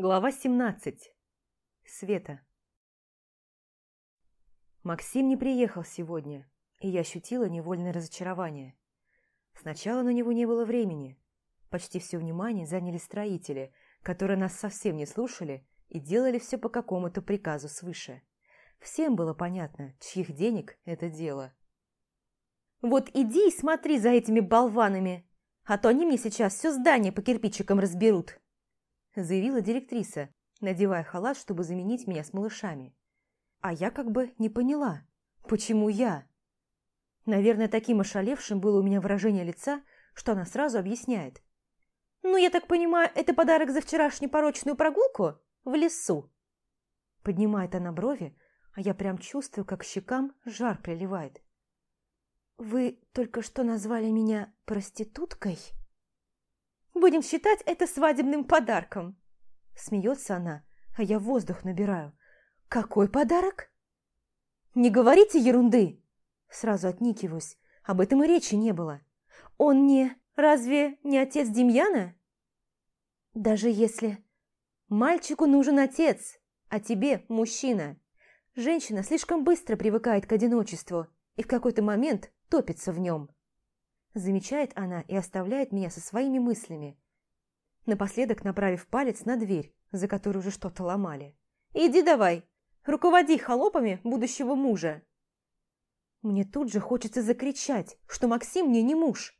Глава 17. Света. Максим не приехал сегодня, и я ощутила невольное разочарование. Сначала на него не было времени. Почти все внимание заняли строители, которые нас совсем не слушали и делали все по какому-то приказу свыше. Всем было понятно, чьих денег это дело. «Вот иди и смотри за этими болванами, а то они мне сейчас все здание по кирпичикам разберут!» Заявила директриса, надевая халат, чтобы заменить меня с малышами. А я как бы не поняла, почему я? Наверное, таким ошалевшим было у меня выражение лица, что она сразу объясняет. «Ну, я так понимаю, это подарок за вчерашнюю порочную прогулку в лесу?» Поднимает она брови, а я прям чувствую, как щекам жар приливает. «Вы только что назвали меня проституткой?» Будем считать это свадебным подарком. Смеется она, а я воздух набираю. Какой подарок? Не говорите ерунды. Сразу отникиваюсь. Об этом и речи не было. Он не... Разве не отец Демьяна? Даже если... Мальчику нужен отец, а тебе мужчина. Женщина слишком быстро привыкает к одиночеству и в какой-то момент топится в нем. Замечает она и оставляет меня со своими мыслями. Напоследок направив палец на дверь, за которую уже что-то ломали. «Иди давай, руководи холопами будущего мужа!» Мне тут же хочется закричать, что Максим мне не муж.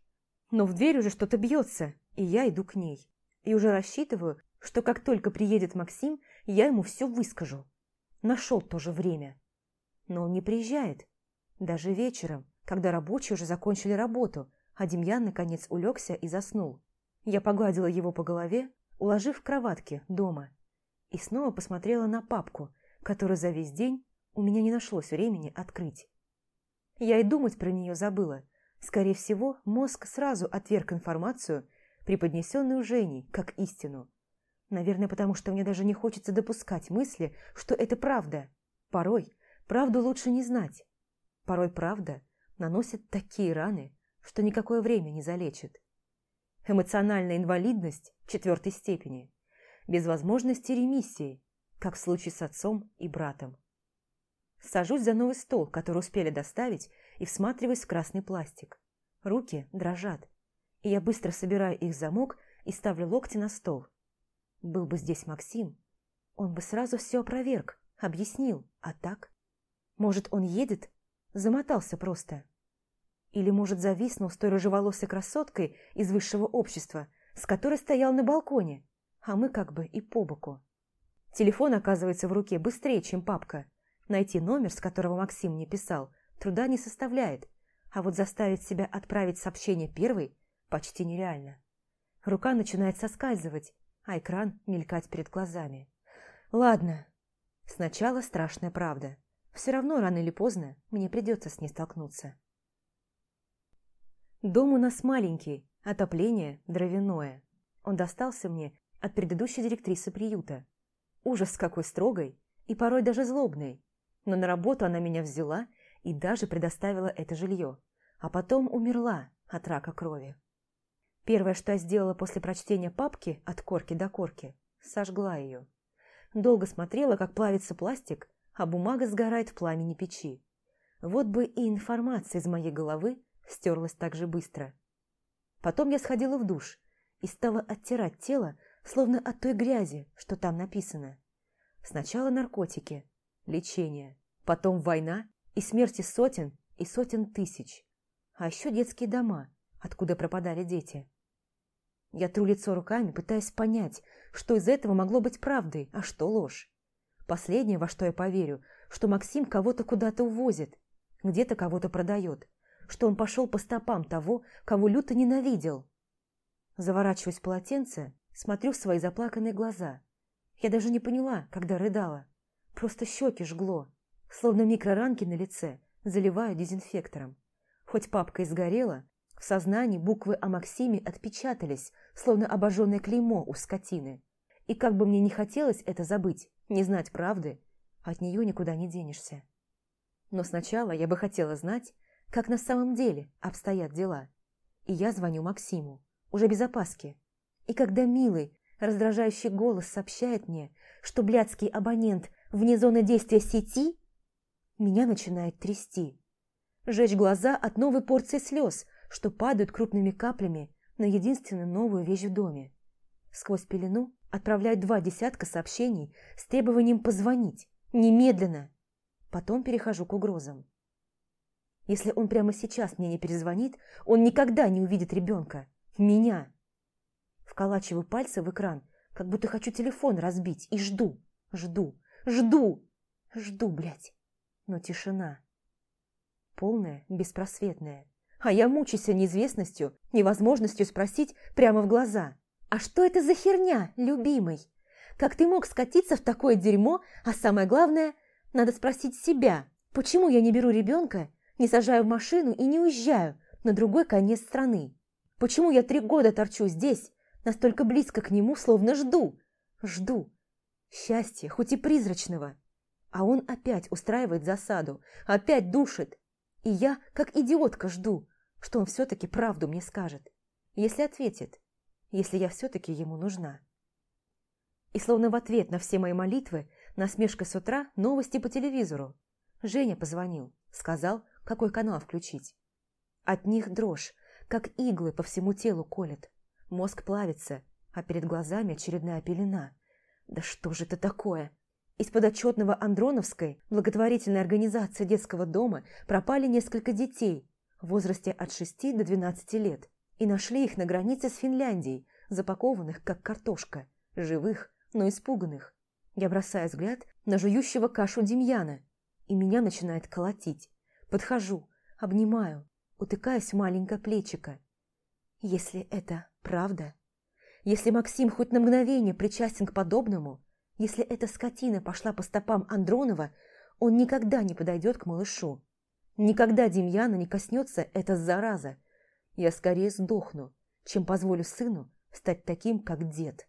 Но в дверь уже что-то бьется, и я иду к ней. И уже рассчитываю, что как только приедет Максим, я ему все выскажу. Нашел тоже время. Но он не приезжает. Даже вечером, когда рабочие уже закончили работу, а Демьян, наконец, улегся и заснул. Я погладила его по голове, уложив в кроватке дома, и снова посмотрела на папку, которую за весь день у меня не нашлось времени открыть. Я и думать про нее забыла. Скорее всего, мозг сразу отверг информацию, преподнесенную Женей, как истину. Наверное, потому что мне даже не хочется допускать мысли, что это правда. Порой правду лучше не знать. Порой правда наносит такие раны, что никакое время не залечит. Эмоциональная инвалидность четвертой степени, без возможности ремиссии, как в случае с отцом и братом. Сажусь за новый стол, который успели доставить, и всматриваюсь в красный пластик. Руки дрожат, и я быстро собираю их замок и ставлю локти на стол. Был бы здесь Максим, он бы сразу все опроверг, объяснил, а так? Может, он едет? Замотался просто. Или, может, зависнул с той рыжеволосой красоткой из высшего общества, с которой стоял на балконе, а мы как бы и по боку. Телефон оказывается в руке быстрее, чем папка. Найти номер, с которого Максим мне писал, труда не составляет, а вот заставить себя отправить сообщение первой почти нереально. Рука начинает соскальзывать, а экран мелькать перед глазами. Ладно, сначала страшная правда. Все равно рано или поздно мне придется с ней столкнуться. Дом у нас маленький, отопление дровяное. Он достался мне от предыдущей директрисы приюта. Ужас какой строгой и порой даже злобной. Но на работу она меня взяла и даже предоставила это жилье. А потом умерла от рака крови. Первое, что я сделала после прочтения папки от корки до корки, сожгла ее. Долго смотрела, как плавится пластик, а бумага сгорает в пламени печи. Вот бы и информация из моей головы стерлась так же быстро. Потом я сходила в душ и стала оттирать тело, словно от той грязи, что там написано. Сначала наркотики, лечение, потом война и смерти сотен и сотен тысяч, а еще детские дома, откуда пропадали дети. Я тру лицо руками, пытаясь понять, что из этого могло быть правдой, а что ложь. Последнее, во что я поверю, что Максим кого-то куда-то увозит, где-то кого-то продает, что он пошел по стопам того, кого люто ненавидел. Заворачиваясь в полотенце, смотрю в свои заплаканные глаза. Я даже не поняла, когда рыдала. Просто щеки жгло, словно микроранки на лице, заливаю дезинфектором. Хоть папка и сгорела, в сознании буквы о Максиме отпечатались, словно обожженное клеймо у скотины. И как бы мне не хотелось это забыть, не знать правды, от нее никуда не денешься. Но сначала я бы хотела знать, как на самом деле обстоят дела. И я звоню Максиму, уже без опаски. И когда милый, раздражающий голос сообщает мне, что блядский абонент вне зоны действия сети, меня начинает трясти. Жечь глаза от новой порции слез, что падают крупными каплями на единственную новую вещь в доме. Сквозь пелену отправляю два десятка сообщений с требованием позвонить. Немедленно. Потом перехожу к угрозам. Если он прямо сейчас мне не перезвонит, он никогда не увидит ребенка. Меня. Вколачиваю пальцы в экран, как будто хочу телефон разбить, и жду, жду, жду, жду, блядь. Но тишина. Полная, беспросветная. А я мучаюсь неизвестностью, невозможностью спросить прямо в глаза. «А что это за херня, любимый? Как ты мог скатиться в такое дерьмо, а самое главное, надо спросить себя, почему я не беру ребенка, не сажаю машину и не уезжаю на другой конец страны? Почему я три года торчу здесь, настолько близко к нему, словно жду, жду. Счастья, хоть и призрачного. А он опять устраивает засаду, опять душит. И я, как идиотка, жду, что он все-таки правду мне скажет. Если ответит, если я все-таки ему нужна. И словно в ответ на все мои молитвы, насмешка с утра, новости по телевизору. Женя позвонил, сказал, какой канал включить. От них дрожь, как иглы по всему телу колет. Мозг плавится, а перед глазами очередная пелена. Да что же это такое? Из подотчетного Андроновской благотворительной организации детского дома пропали несколько детей в возрасте от 6 до 12 лет и нашли их на границе с Финляндией, запакованных как картошка, живых, но испуганных. Я бросаю взгляд на жующего кашу Демьяна, и меня начинает колотить. Подхожу, обнимаю, утыкаясь в маленькое плечико. Если это правда, если Максим хоть на мгновение причастен к подобному, если эта скотина пошла по стопам Андронова, он никогда не подойдет к малышу. Никогда Демьяна не коснется эта зараза. Я скорее сдохну, чем позволю сыну стать таким, как дед.